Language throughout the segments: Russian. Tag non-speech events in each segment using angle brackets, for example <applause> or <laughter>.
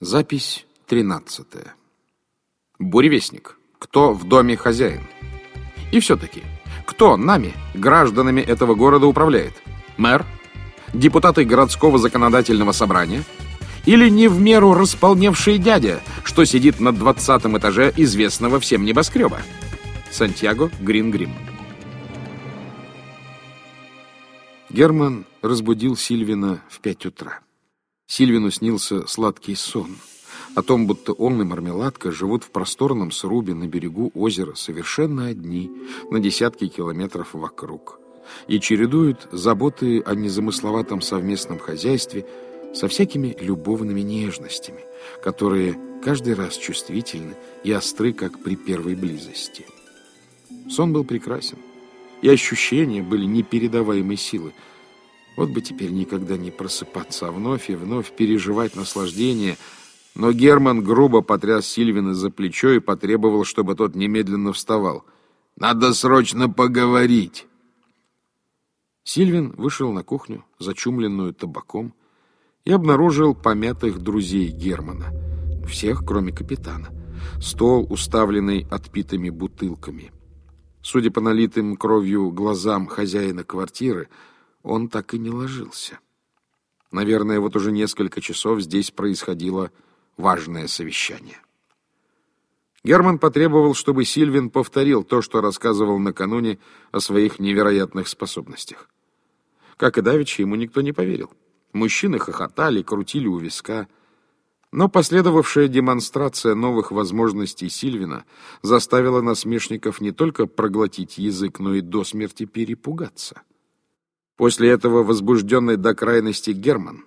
Запись 13. Буревестник. Кто в доме хозяин? И все-таки, кто нами, гражданами этого города, управляет? Мэр? Депутаты городского законодательного собрания? Или не в меру располневший дядя, что сидит на двадцатом этаже известного всем небоскреба? Сантьяго Грингрим. Герман разбудил Сильвина в пять утра. Сильвину снился сладкий сон о том, будто он и мармеладка живут в просторном срубе на берегу озера совершенно одни, на десятки километров вокруг, и чередуют заботы о незамысловатом совместном хозяйстве со всякими любовными нежностями, которые каждый раз чувствительны и остры, как при первой близости. Сон был прекрасен, и ощущения были непередаваемой силы, вот бы теперь никогда не просыпаться, а вновь и вновь переживать наслаждение. Но Герман грубо потряс Сильвина за плечо и потребовал, чтобы тот немедленно вставал. «Надо срочно поговорить!» Сильвин вышел на кухню, зачумленную табаком, и обнаружил помятых друзей Германа. Всех, кроме капитана. Стол, уставленный отпитыми бутылками. Судя по налитым кровью глазам хозяина квартиры, он так и не ложился. Наверное, вот уже несколько часов здесь происходило важное совещание. Герман потребовал, чтобы Сильвин повторил то, что рассказывал накануне о своих невероятных способностях. Как и давеча, ему никто не поверил. Мужчины хохотали, крутили у виска. Но последовавшая демонстрация новых возможностей Сильвина заставила насмешников не только проглотить язык, но и до смерти перепугаться. После этого возбужденный до крайности Герман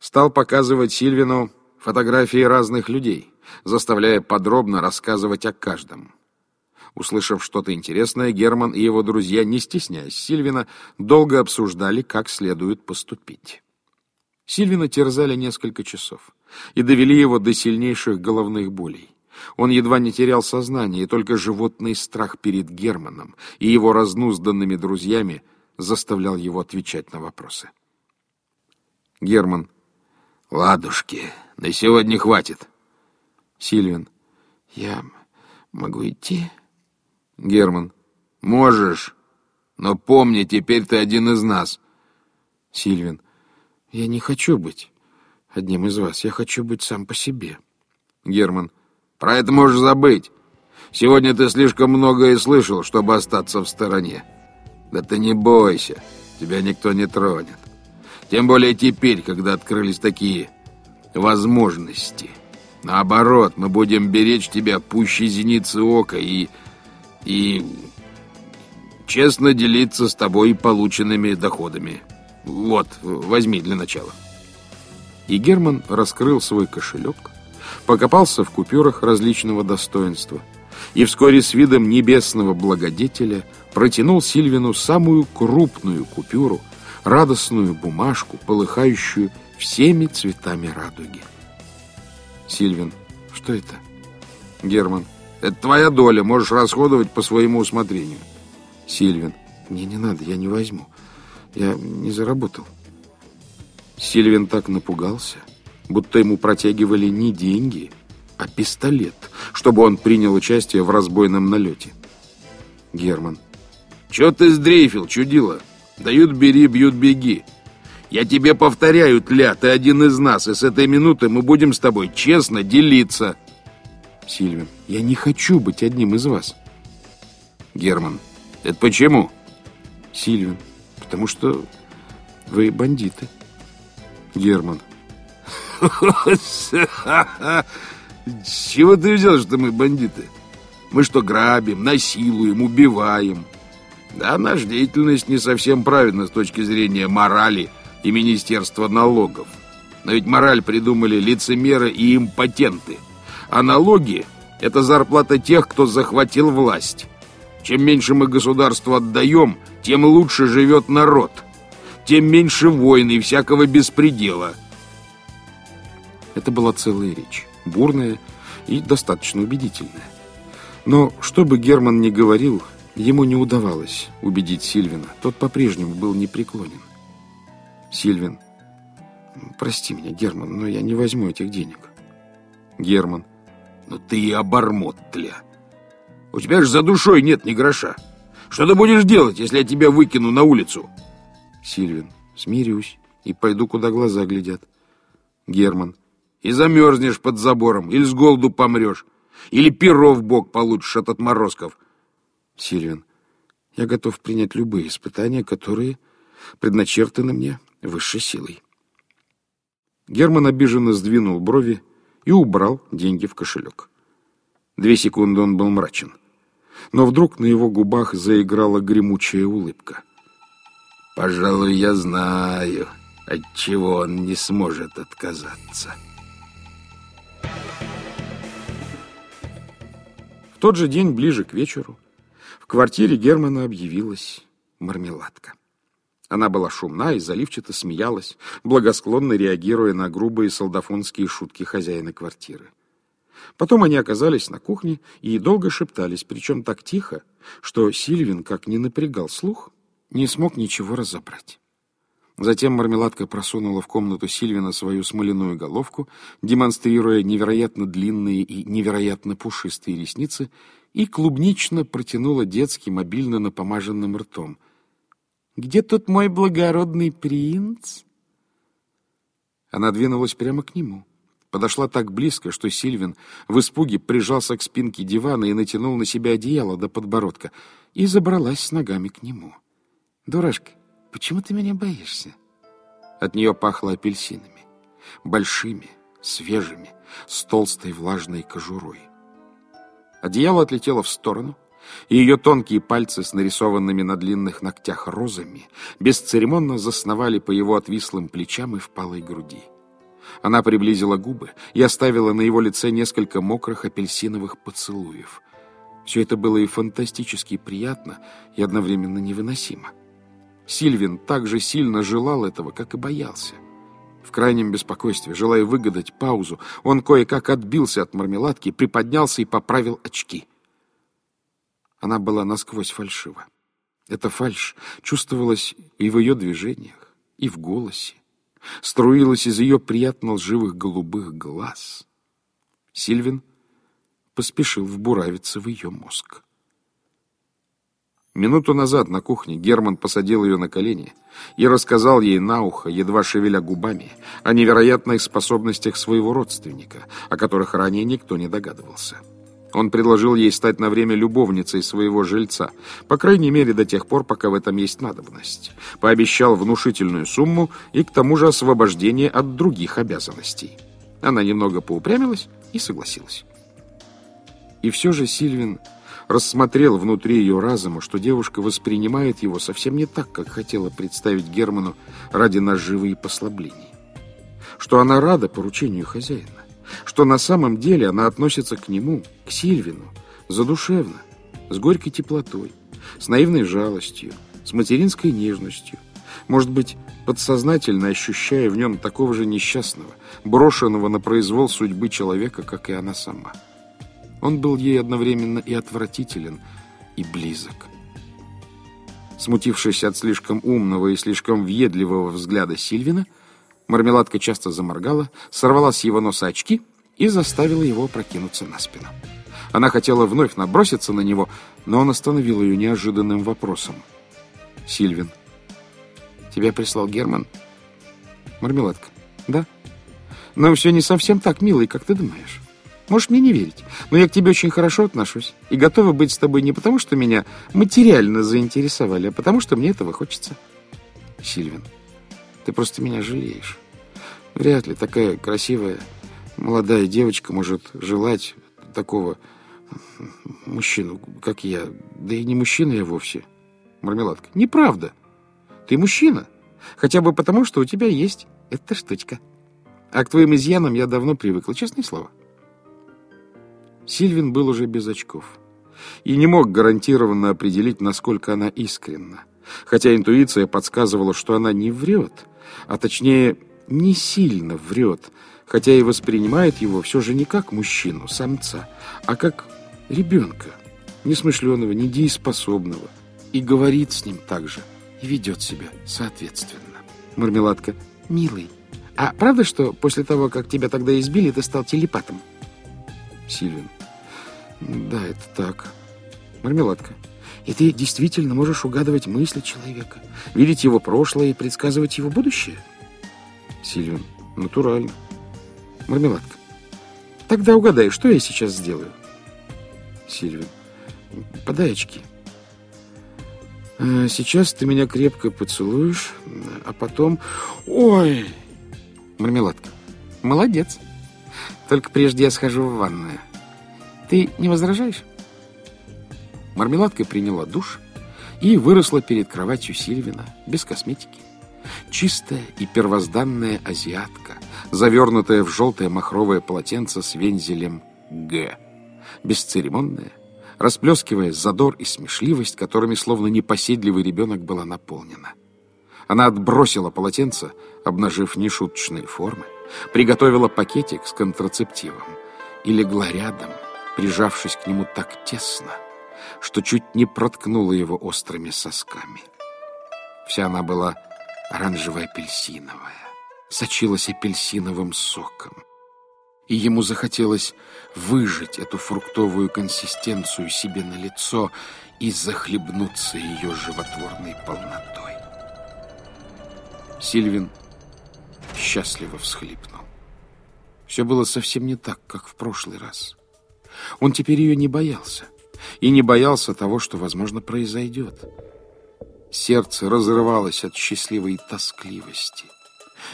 стал показывать Сильвину фотографии разных людей, заставляя подробно рассказывать о каждом. Услышав что-то интересное, Герман и его друзья, не стесняясь Сильвина, долго обсуждали, как следует поступить. Сильвина терзали несколько часов и довели его до сильнейших головных болей. Он едва не терял сознание, и только животный страх перед Германом и его разнузданными друзьями – заставлял его отвечать на вопросы. Герман. «Ладушки, на сегодня хватит». Сильвин. «Я могу идти?» Герман. «Можешь, но помни, теперь ты один из нас». Сильвин. «Я не хочу быть одним из вас. Я хочу быть сам по себе». Герман. «Про это можешь забыть. Сегодня ты слишком многое слышал, чтобы остаться в стороне». Да ты не бойся, тебя никто не тронет. Тем более теперь, когда открылись такие возможности. Наоборот, мы будем беречь тебя пуще зеницы ока и... и... честно делиться с тобой полученными доходами. Вот, возьми для начала. И Герман раскрыл свой кошелек, покопался в купюрах различного достоинства и вскоре с видом небесного благодетеля протянул Сильвину самую крупную купюру, радостную бумажку, полыхающую всеми цветами радуги. Сильвин, что это? Герман, это твоя доля, можешь расходовать по своему усмотрению. Сильвин, мне не надо, я не возьму. Я не заработал. Сильвин так напугался, будто ему протягивали не деньги, а пистолет, чтобы он принял участие в разбойном налете. Герман, Че ты сдрейфил, чудила? Дают бери, бьют беги. Я тебе повторяю, Тля, ты один из нас, и с этой минуты мы будем с тобой честно делиться. Сильвин, я не хочу быть одним из вас. Герман, это почему? Сильвин, потому что вы бандиты. Герман. <laughs> чего ты взял, что мы бандиты? Мы что, грабим, насилуем, убиваем? Да, наша деятельность не совсем правильна с точки зрения морали и Министерства налогов. Но ведь мораль придумали лицемеры и импотенты. А налоги – это зарплата тех, кто захватил власть. Чем меньше мы государству отдаем, тем лучше живет народ. Тем меньше войн и всякого беспредела. Это была целая речь, бурная и достаточно убедительная. Но что бы Герман ни говорил – Ему не удавалось убедить Сильвина. Тот по-прежнему был непреклонен. Сильвин, прости меня, Герман, но я не возьму этих денег. Герман. Ну ты и обормот, тля. У тебя же за душой нет ни гроша. Что ты будешь делать, если я тебя выкину на улицу? Сильвин. Смирюсь и пойду, куда глаза глядят. Герман. И замерзнешь под забором, или с голоду помрешь, или перо в бок получишь от отморозков. Сильвин. Я готов принять любые испытания, которые предначертаны мне высшей силой. Герман обиженно сдвинул брови и убрал деньги в кошелек. Две секунды он был мрачен. Но вдруг на его губах заиграла гремучая улыбка. «Пожалуй, я знаю, от чего он не сможет отказаться». В тот же день, ближе к вечеру, в квартире Германа объявилась мармеладка. Она была шумна и заливчато смеялась, благосклонно реагируя на грубые солдафонские шутки хозяина квартиры. Потом они оказались на кухне и долго шептались, причем так тихо, что Сильвин, как не напрягал слух, не смог ничего разобрать. Затем мармеладка просунула в комнату Сильвина свою смоляную головку, демонстрируя невероятно длинные и невероятно пушистые ресницы, и клубнично протянула детским обильно напомаженным ртом. «Где тут мой благородный принц?» Она двинулась прямо к нему подошла так близко, что Сильвин в испуге прижался к спинке дивана и натянул на себя одеяло до подбородка и забралась с ногами к нему. «Дурашка, почему ты меня боишься?» От нее пахло апельсинами, большими, свежими, с толстой влажной кожурой. Одеяло отлетело в сторону, и ее тонкие пальцы с нарисованными на длинных ногтях розами бесцеремонно засновали по его отвислым плечам и впалой груди. Она приблизила губы и оставила на его лице несколько мокрых апельсиновых поцелуев. Все это было и фантастически приятно, и одновременно невыносимо. Сильвин так же сильно желал этого, как и боялся. В крайнем беспокойстве, желая выгадать паузу, он кое-как отбился от мармеладки, приподнялся и поправил очки. Она была насквозь фальшива. Эта фальшь чувствовалась и в ее движениях, и в голосе, струилась из ее приятно лживых голубых глаз. Сильвин поспешил вбуравиться в ее мозг. Минуту назад на кухне Герман посадил ее на колени и рассказал ей на ухо, едва шевеля губами, о невероятных способностях своего родственника, о которых ранее никто не догадывался. Он предложил ей стать на время любовницей своего жильца, по крайней мере до тех пор, пока в этом есть надобность. Пообещал внушительную сумму и к тому же освобождение от других обязанностей. Она немного поупрямилась и согласилась. И все же Сильвин рассмотрел внутри ее разума, что девушка воспринимает его совсем не так, как хотела представить Герману ради наживы и послаблений. Что она рада поручению хозяина что на самом деле она относится к нему, к Сильвину, задушевно, с горькой теплотой, с наивной жалостью, с материнской нежностью, может быть, подсознательно ощущая в нем такого же несчастного, брошенного на произвол судьбы человека, как и она сама. Он был ей одновременно и отвратителен, и близок. Смутившись от слишком умного и слишком въедливого взгляда Сильвина, Мармеладка часто заморгала, сорвала с его носа очки и заставила его прокинуться на спину. Она хотела вновь наброситься на него, но он остановил ее неожиданным вопросом. «Сильвин, тебя прислал Герман?» «Мармеладка, да?» «Но все не совсем так, милый, как ты думаешь. Можешь мне не верить, но я к тебе очень хорошо отношусь и готова быть с тобой не потому, что меня материально заинтересовали, а потому, что мне этого хочется». «Сильвин, ты просто меня жалеешь. Вряд ли такая красивая молодая девочка может желать такого мужчину, как я. Да и не мужчина я вовсе. Мармеладка. Неправда. Ты мужчина. Хотя бы потому, что у тебя есть эта штучка. А к твоим изъянам я давно привыкла, честное слово. Сильвин был уже без очков и не мог гарантированно определить, насколько она искренна. Хотя интуиция подсказывала, что она не врет, а точнее не сильно врет, хотя и воспринимает его все же не как мужчину, самца, а как ребенка, несмышленого, недееспособного, и говорит с ним так же, и ведет себя соответственно. Мармеладка, милый, а правда, что после того, как тебя тогда избили, ты стал телепатом? Сильвин. Да, это так. Мармеладка. И ты действительно можешь угадывать мысли человека, видеть его прошлое и предсказывать его будущее? Сильвин. Натурально. Мармеладка. Тогда угадай, что я сейчас сделаю? Сильвин. Подай очки. А сейчас ты меня крепко поцелуешь, а потом... Ой! Мармеладка. Молодец. Только прежде я схожу в ванную. Ты не возражаешь? Мармеладка приняла душ и выросла перед кроватью Сильвина без косметики. Чистая и первозданная азиатка, завернутая в желтое махровое полотенце с вензелем «Г». Бесцеремонная, расплескивая задор и смешливость, которыми словно непоседливый ребенок была наполнена. Она отбросила полотенце, обнажив нешуточные формы, приготовила пакетик с контрацептивом и легла рядом, прижавшись к нему так тесно, что чуть не проткнула его острыми сосками. Вся она была оранжево-апельсиновая, сочилась апельсиновым соком. И ему захотелось выжать эту фруктовую консистенцию себе на лицо и захлебнуться ее животворной полнотой. Сильвин счастливо всхлипнул. Все было совсем не так, как в прошлый раз. Он теперь ее не боялся. И не боялся того, что, возможно, произойдет. Сердце разрывалось от счастливой тоскливости.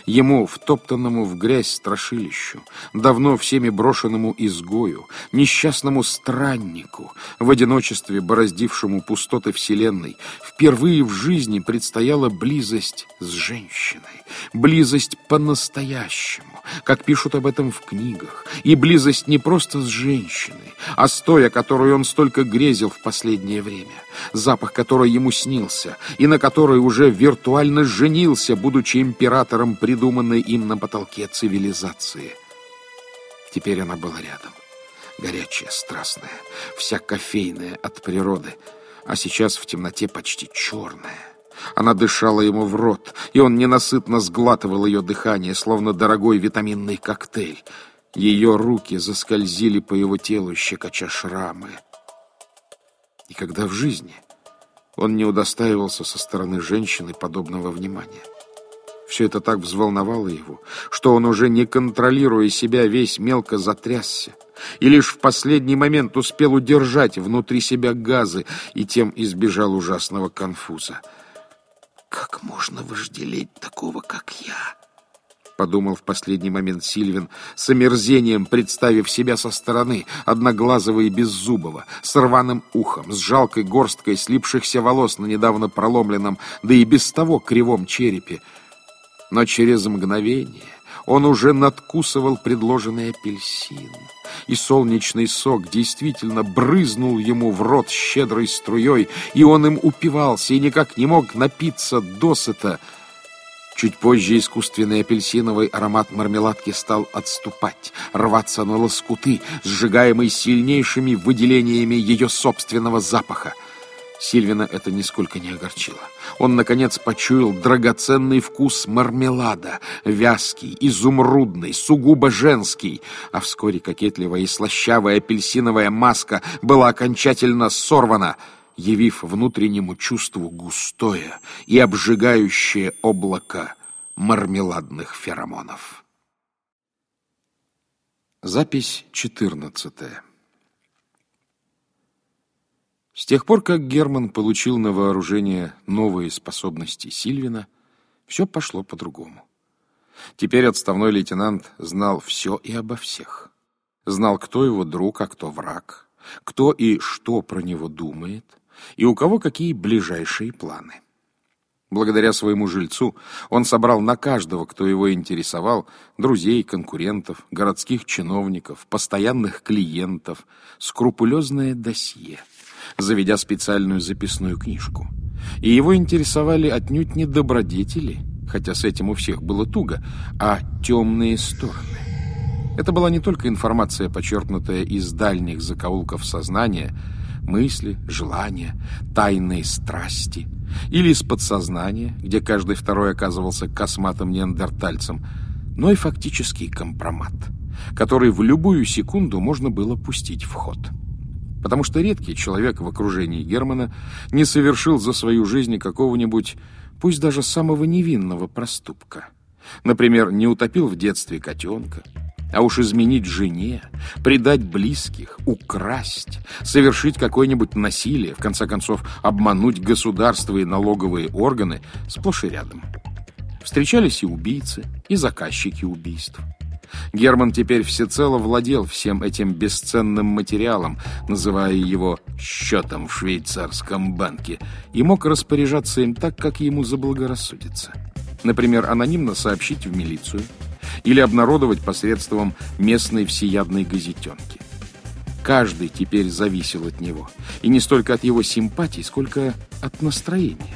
Ему, втоптанному в грязь страшилищу, давно всеми брошенному изгою, несчастному страннику, в одиночестве бороздившему пустоты вселенной, впервые в жизни предстояла близость с женщиной, близость по-настоящему, как пишут об этом в книгах, и близость не просто с женщиной, а с той, о которой он столько грезил в последнее время, запах которой ему снился, и на которой уже виртуально женился, будучи императором придуманной им на потолке цивилизации. Теперь она была рядом, горячая, страстная, вся кофейная от природы, а сейчас в темноте почти черная. Она дышала ему в рот, и он ненасытно сглатывал ее дыхание, словно дорогой витаминный коктейль. Ее руки заскользили по его телу, щекоча шрамы. И когда в жизни он не удостаивался со стороны женщины подобного внимания. Все это так взволновало его, что он уже не контролируя себя, весь мелко затрясся и лишь в последний момент успел удержать внутри себя газы и тем избежал ужасного конфуза. «Как можно вожделеть такого, как я?» Подумал в последний момент Сильвин, с омерзением представив себя со стороны, одноглазого и беззубого, с рваным ухом, с жалкой горсткой слипшихся волос на недавно проломленном, да и без того кривом черепе. Но через мгновение он уже надкусывал предложенный апельсин, и солнечный сок действительно брызнул ему в рот щедрой струей, и он им упивался и никак не мог напиться досыта. Чуть позже искусственный апельсиновый аромат мармеладки стал отступать, рваться на лоскуты, сжигаемый сильнейшими выделениями ее собственного запаха. Сильвина это нисколько не огорчило. Он, наконец, почуял драгоценный вкус мармелада, вязкий, изумрудный, сугубо женский, а вскоре кокетливая и слащавая апельсиновая маска была окончательно сорвана, явив внутреннему чувству густое и обжигающее облако мармеладных феромонов. Запись четырнадцатая. С тех пор, как Герман получил на вооружение новые способности Сильвина, все пошло по-другому. Теперь отставной лейтенант знал все и обо всех. Знал, кто его друг, а кто враг, кто и что про него думает, и у кого какие ближайшие планы. Благодаря своему жильцу он собрал на каждого, кто его интересовал, друзей, конкурентов, городских чиновников, постоянных клиентов, скрупулезное досье – заведя специальную записную книжку. И его интересовали отнюдь не добродетели, хотя с этим у всех было туго, а темные стороны. Это была не только информация, почерпнутая из дальних закоулков сознания, мысли, желания, тайные страсти, или из подсознания, где каждый второй оказывался косматым неандертальцем, но и фактический компромат, который в любую секунду можно было пустить в ход. Потому что редкий человек в окружении Германа не совершил за свою жизнь какого-нибудь, пусть даже самого невинного проступка. Например, не утопил в детстве котенка, а уж изменить жене, предать близких, украсть, совершить какое-нибудь насилие, в конце концов обмануть государство и налоговые органы сплошь и рядом. Встречались и убийцы, и заказчики убийств. Герман теперь всецело владел всем этим бесценным материалом, называя его «счетом в швейцарском банке», и мог распоряжаться им так, как ему заблагорассудится. Например, анонимно сообщить в милицию или обнародовать посредством местной всеядной газетенки. Каждый теперь зависел от него, и не столько от его симпатий, сколько от настроения.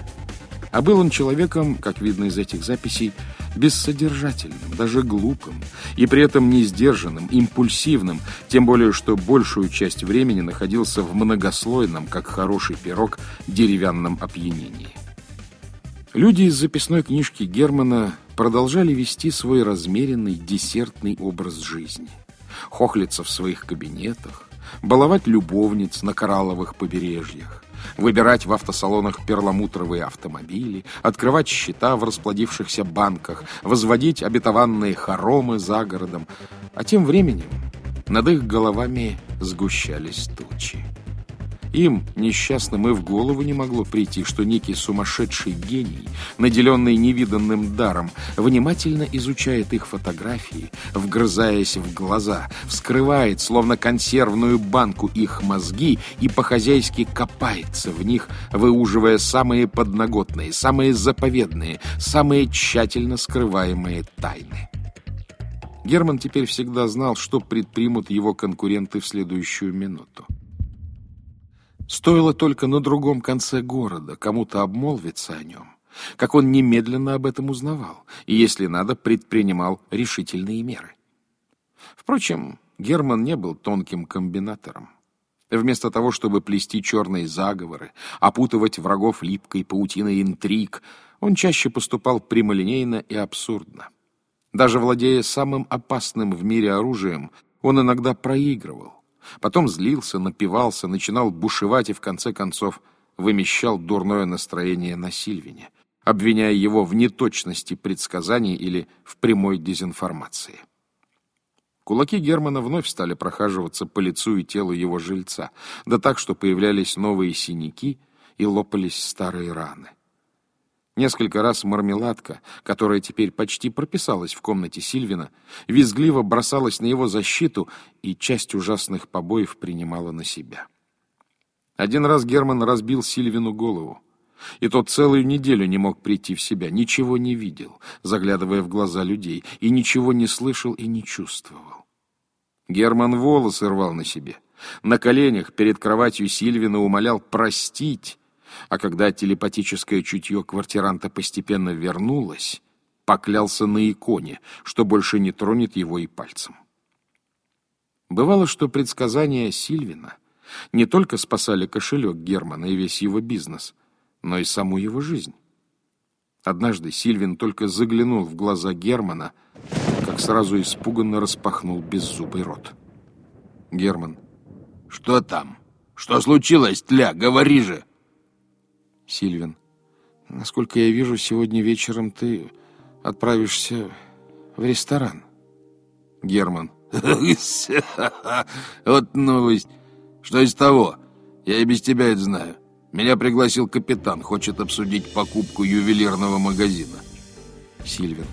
А был он человеком, как видно из этих записей, бессодержательным, даже глупым, и при этом не сдержанным, импульсивным, тем более, что большую часть времени находился в многослойном, как хороший пирог, деревянном опьянении. Люди из записной книжки Германа продолжали вести свой размеренный десертный образ жизни. Хохлиться в своих кабинетах, баловать любовниц на коралловых побережьях, выбирать в автосалонах перламутровые автомобили, открывать счета в расплодившихся банках, возводить обетованные хоромы за городом. А тем временем над их головами сгущались тучи. Им, несчастным, и в голову не могло прийти, что некий сумасшедший гений, наделенный невиданным даром, внимательно изучает их фотографии, вгрызаясь в глаза, вскрывает, словно консервную банку, их мозги и по-хозяйски копается в них, выуживая самые подноготные, самые заповедные, самые тщательно скрываемые тайны. Герман теперь всегда знал, что предпримут его конкуренты в следующую минуту. Стоило только на другом конце города кому-то обмолвиться о нем, как он немедленно об этом узнавал и, если надо, предпринимал решительные меры. Впрочем, Герман не был тонким комбинатором. Вместо того, чтобы плести черные заговоры, опутывать врагов липкой паутиной интриг, он чаще поступал прямолинейно и абсурдно. Даже владея самым опасным в мире оружием, он иногда проигрывал, Потом злился, напивался, начинал бушевать и, в конце концов, вымещал дурное настроение на Сильвине, обвиняя его в неточности предсказаний или в прямой дезинформации. Кулаки Германа вновь стали прохаживаться по лицу и телу его жильца, да так, что появлялись новые синяки и лопались старые раны. Несколько раз мармеладка, которая теперь почти прописалась в комнате Сильвина, визгливо бросалась на его защиту и часть ужасных побоев принимала на себя. Один раз Герман разбил Сильвину голову, и тот целую неделю не мог прийти в себя, ничего не видел, заглядывая в глаза людей, и ничего не слышал и не чувствовал. Герман волосы рвал на себе. На коленях перед кроватью Сильвина умолял простить, а когда телепатическое чутье квартиранта постепенно вернулось, поклялся на иконе, что больше не тронет его и пальцем. Бывало, что предсказания Сильвина не только спасали кошелек Германа и весь его бизнес, но и саму его жизнь. Однажды Сильвин только заглянул в глаза Германа, как сразу испуганно распахнул беззубый рот. Герман. «Что там? Что случилось, тля? Говори же!» Сильвин. Насколько я вижу, сегодня вечером ты отправишься в ресторан. Герман. <laughs> Вот новость. Что из того? Я и без тебя это знаю. Меня пригласил капитан, хочет обсудить покупку ювелирного магазина. Сильвин.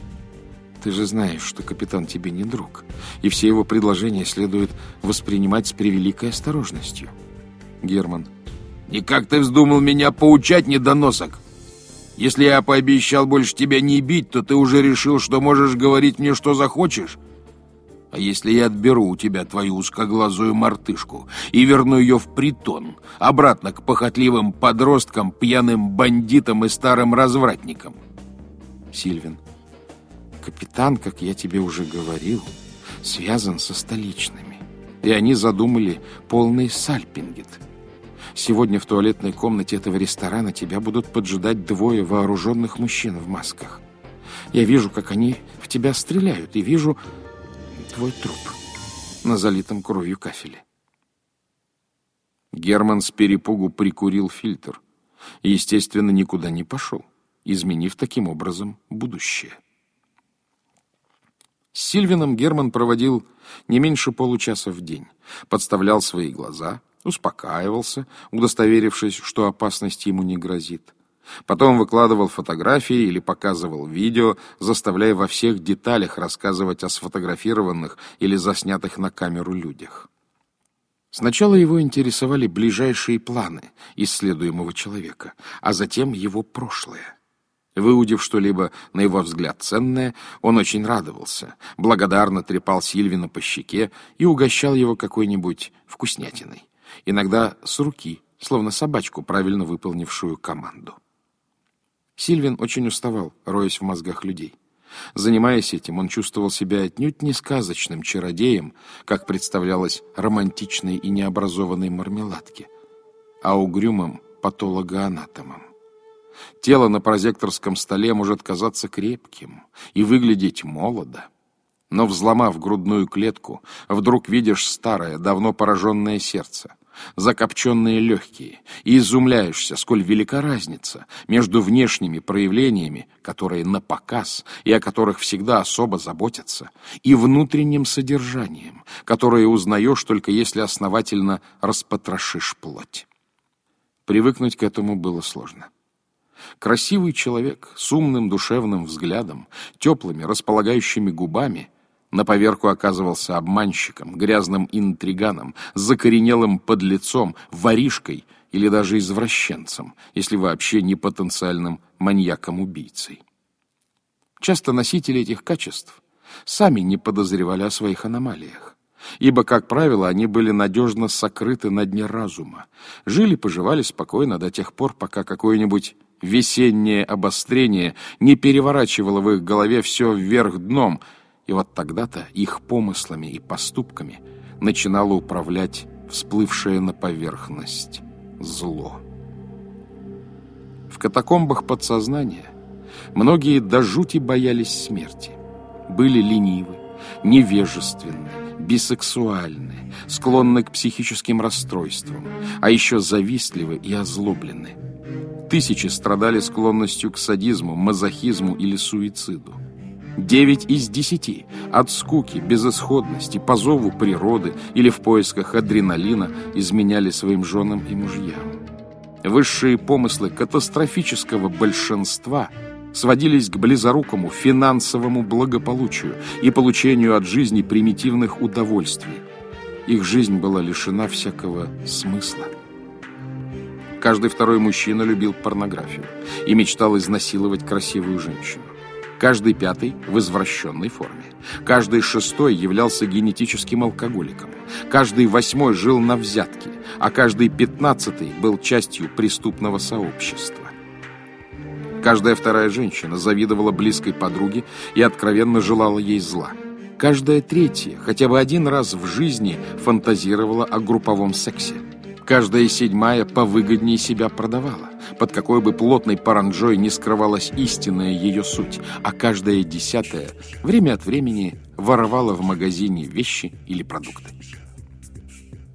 Ты же знаешь, что капитан тебе не друг, и все его предложения следует воспринимать с превеликой осторожностью. Герман. И как ты вздумал меня поучать, недоносок? Если я пообещал больше тебя не бить, то ты уже решил, что можешь говорить мне, что захочешь? А если я отберу у тебя твою узкоглазую мартышку и верну ее в притон, обратно к похотливым подросткам, пьяным бандитам и старым развратникам? Сильвин, капитан, как я тебе уже говорил, связан со столичными. И они задумали полный сальпингет — Сегодня в туалетной комнате этого ресторана тебя будут поджидать двое вооруженных мужчин в масках. Я вижу, как они в тебя стреляют, и вижу твой труп». на залитом кровью кафеле. Герман с перепугу прикурил фильтр и, естественно, никуда не пошел, изменив таким образом будущее. С Сильвином Герман проводил не меньше получаса в день, подставлял свои глаза, успокаивался, удостоверившись, что опасность ему не грозит. Потом выкладывал фотографии или показывал видео, заставляя во всех деталях рассказывать о сфотографированных или заснятых на камеру людях. Сначала его интересовали ближайшие планы исследуемого человека, а затем его прошлое. Выудив что-либо, на его взгляд, ценное, он очень радовался, благодарно трепал Сильвина по щеке и угощал его какой-нибудь вкуснятиной. Иногда с руки, словно собачку, правильно выполнившую команду. Сильвин очень уставал, роясь в мозгах людей. Занимаясь этим, он чувствовал себя отнюдь не сказочным чародеем, как представлялось романтичной и необразованной мармеладке, а угрюмым патологоанатомом. Тело на прозекторском столе может казаться крепким и выглядеть молодо, но, взломав грудную клетку, вдруг видишь старое, давно пораженное сердце — закопченные легкие, и изумляешься, сколь велика разница между внешними проявлениями, которые на показ и о которых всегда особо заботятся, и внутренним содержанием, которое узнаешь только если основательно распотрошишь плоть. Привыкнуть к этому было сложно. Красивый человек с умным душевным взглядом, теплыми располагающими губами — на поверку оказывался обманщиком, грязным интриганом, закоренелым подлецом, воришкой или даже извращенцем, если вообще не потенциальным маньяком-убийцей. Часто носители этих качеств сами не подозревали о своих аномалиях, ибо, как правило, они были надежно сокрыты на дне разума, жили-поживали спокойно до тех пор, пока какое-нибудь весеннее обострение не переворачивало в их голове все вверх дном — и вот тогда-то их помыслами и поступками начинало управлять всплывшее на поверхность зло. В катакомбах подсознания многие до жути боялись смерти, были ленивы, невежественны, бисексуальны, склонны к психическим расстройствам, а еще завистливы и озлоблены. Тысячи страдали склонностью к садизму, мазохизму или суициду. Девять из десяти от скуки, безысходности, по зову природы или в поисках адреналина изменяли своим женам и мужьям. Высшие помыслы катастрофического большинства сводились к близорукому финансовому благополучию и получению от жизни примитивных удовольствий. Их жизнь была лишена всякого смысла. Каждый второй мужчина любил порнографию и мечтал изнасиловать красивую женщину. Каждый пятый в извращенной форме. Каждый шестой являлся генетическим алкоголиком. Каждый восьмой жил на взятке, а каждый пятнадцатый был частью преступного сообщества. Каждая вторая женщина завидовала близкой подруге и откровенно желала ей зла. Каждая третья хотя бы один раз в жизни фантазировала о групповом сексе. Каждая седьмая повыгоднее себя продавала, под какой бы плотной паранджой не скрывалась истинная ее суть, а каждая десятая время от времени воровала в магазине вещи или продукты.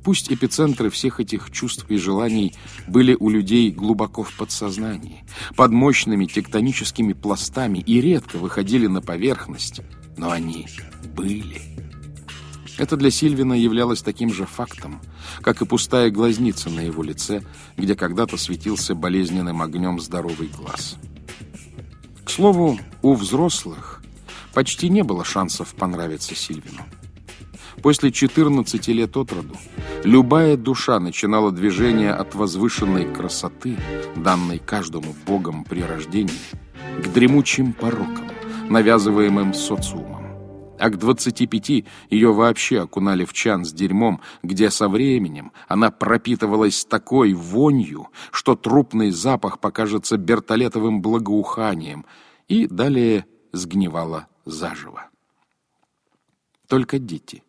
Пусть эпицентры всех этих чувств и желаний были у людей глубоко в подсознании, под мощными тектоническими пластами и редко выходили на поверхность, но они были. Это для Сильвина являлось таким же фактом, как и пустая глазница на его лице, где когда-то светился болезненным огнем здоровый глаз. К слову, у взрослых почти не было шансов понравиться Сильвину. После 14 лет от роду любая душа начинала движение от возвышенной красоты, данной каждому богом при рождении, к дремучим порокам, навязываемым социумом а к 25 ее вообще окунали в чан с дерьмом, где со временем она пропитывалась такой вонью, что трупный запах покажется бертолетовым благоуханием, и далее сгнивала заживо. Только дети,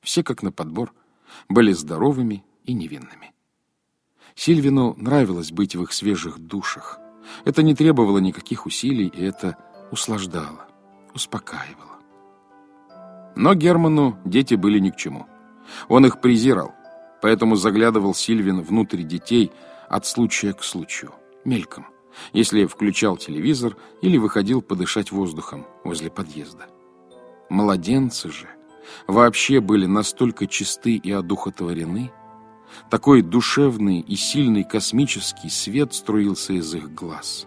все как на подбор, были здоровыми и невинными. Сильвину нравилось быть в их свежих душах. Это не требовало никаких усилий, и это услаждало, успокаивало. Но Герману дети были ни к чему. Он их презирал, поэтому заглядывал Сильвин внутрь детей от случая к случаю, мельком, если включал телевизор или выходил подышать воздухом возле подъезда. Младенцы же вообще были настолько чисты и одухотворены, такой душевный и сильный космический свет струился из их глаз,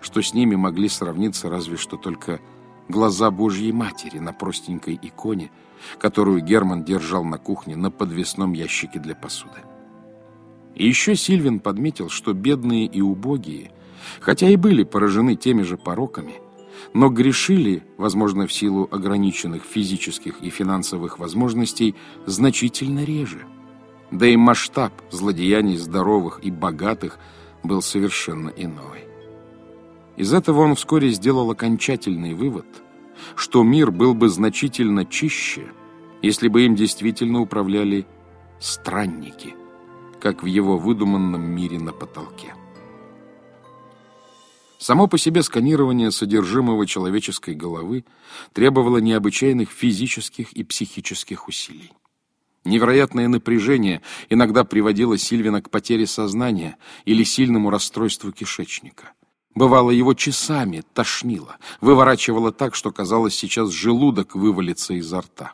что с ними могли сравниться разве что только глаза Божьей Матери на простенькой иконе, которую Герман держал на кухне на подвесном ящике для посуды. И еще Сильвин подметил, что бедные и убогие, хотя и были поражены теми же пороками, но грешили, возможно, в силу ограниченных физических и финансовых возможностей, значительно реже. Да и масштаб злодеяний здоровых и богатых был совершенно иной. Из этого он вскоре сделал окончательный вывод, что мир был бы значительно чище, если бы им действительно управляли странники, как в его выдуманном мире на потолке. Само по себе сканирование содержимого человеческой головы требовало необычайных физических и психических усилий. Невероятное напряжение иногда приводило Сильвина к потере сознания или сильному расстройству кишечника – Бывало, его часами тошнило, выворачивало так, что казалось, сейчас желудок вывалится изо рта.